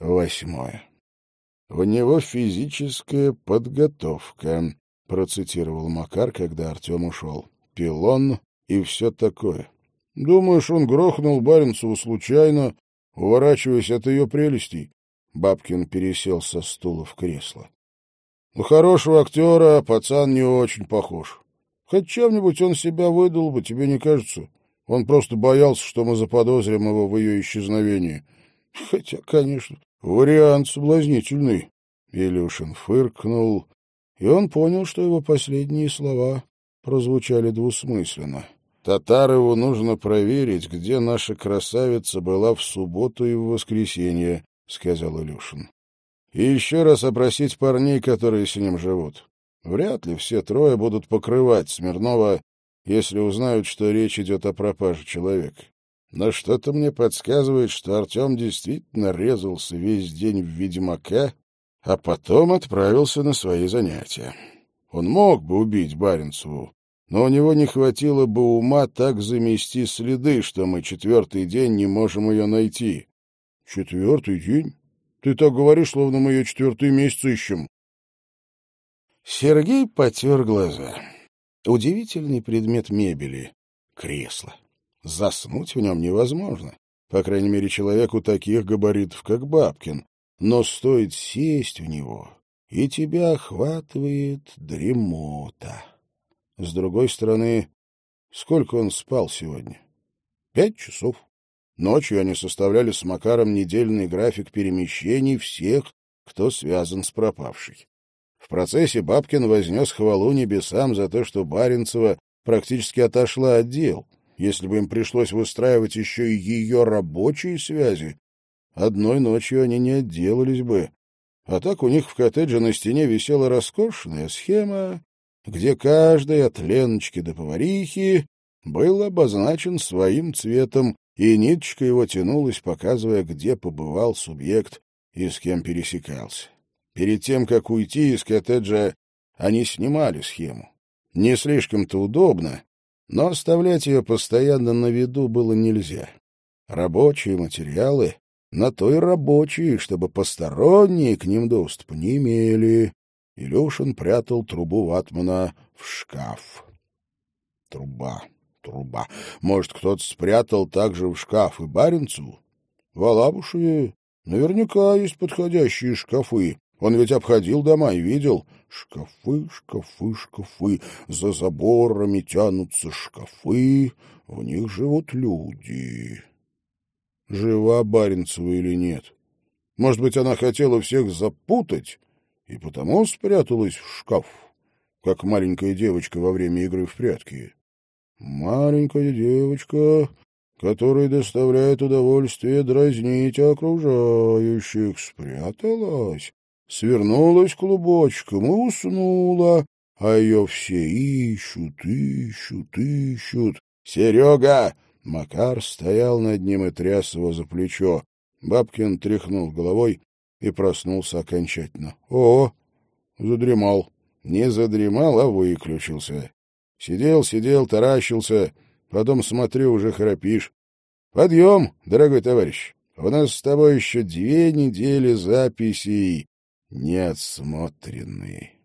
Восьмое. «У него физическая подготовка», — процитировал Макар, когда Артем ушел. «Пилон и все такое. Думаешь, он грохнул Баренцеву случайно, уворачиваясь от ее прелестей?» Бабкин пересел со стула в кресло. «У хорошего актера пацан не очень похож. Хоть чем-нибудь он себя выдал бы, тебе не кажется? Он просто боялся, что мы заподозрим его в ее исчезновении. Хотя, конечно, вариант соблазнительный». Илюшин фыркнул, и он понял, что его последние слова прозвучали двусмысленно. Татарову нужно проверить, где наша красавица была в субботу и в воскресенье, — сказал Илюшин. И еще раз опросить парней, которые с ним живут. Вряд ли все трое будут покрывать Смирнова, если узнают, что речь идет о пропаже человека. Но что-то мне подсказывает, что Артем действительно резался весь день в Ведьмака, а потом отправился на свои занятия. Он мог бы убить Баренцеву, но у него не хватило бы ума так замести следы, что мы четвертый день не можем ее найти. — Четвертый день? Ты так говоришь, словно мы ее четвертый месяц ищем. Сергей потер глаза. Удивительный предмет мебели — кресло. Заснуть в нем невозможно. По крайней мере, человеку таких габаритов, как Бабкин. Но стоит сесть в него, и тебя охватывает дремота. С другой стороны, сколько он спал сегодня? Пять часов. Ночью они составляли с Макаром недельный график перемещений всех, кто связан с пропавшей. В процессе Бабкин вознес хвалу небесам за то, что Баренцева практически отошла от дел. Если бы им пришлось выстраивать еще и ее рабочие связи, одной ночью они не отделались бы. А так у них в коттедже на стене висела роскошная схема где каждый от Леночки до поварихи был обозначен своим цветом, и ниточка его тянулась, показывая, где побывал субъект и с кем пересекался. Перед тем, как уйти из коттеджа, они снимали схему. Не слишком-то удобно, но оставлять ее постоянно на виду было нельзя. Рабочие материалы на то и рабочие, чтобы посторонние к ним доступ не имели. Илюшин прятал трубу ватмана в шкаф. Труба, труба. Может, кто-то спрятал также в шкаф и Баренцеву? В Алабушеве наверняка есть подходящие шкафы. Он ведь обходил дома и видел. Шкафы, шкафы, шкафы. За заборами тянутся шкафы. В них живут люди. Жива Баренцева или нет? Может быть, она хотела всех запутать и потому спряталась в шкаф, как маленькая девочка во время игры в прятки. Маленькая девочка, которая доставляет удовольствие дразнить окружающих, спряталась, свернулась клубочком и уснула, а ее все ищут, ищут, ищут. «Серега!» Макар стоял над ним и тряс его за плечо. Бабкин тряхнул головой и проснулся окончательно. О, задремал. Не задремал, а выключился. Сидел, сидел, таращился. Потом смотрю, уже храпишь. Подъем, дорогой товарищ. У нас с тобой еще две недели записей не отсмотрены.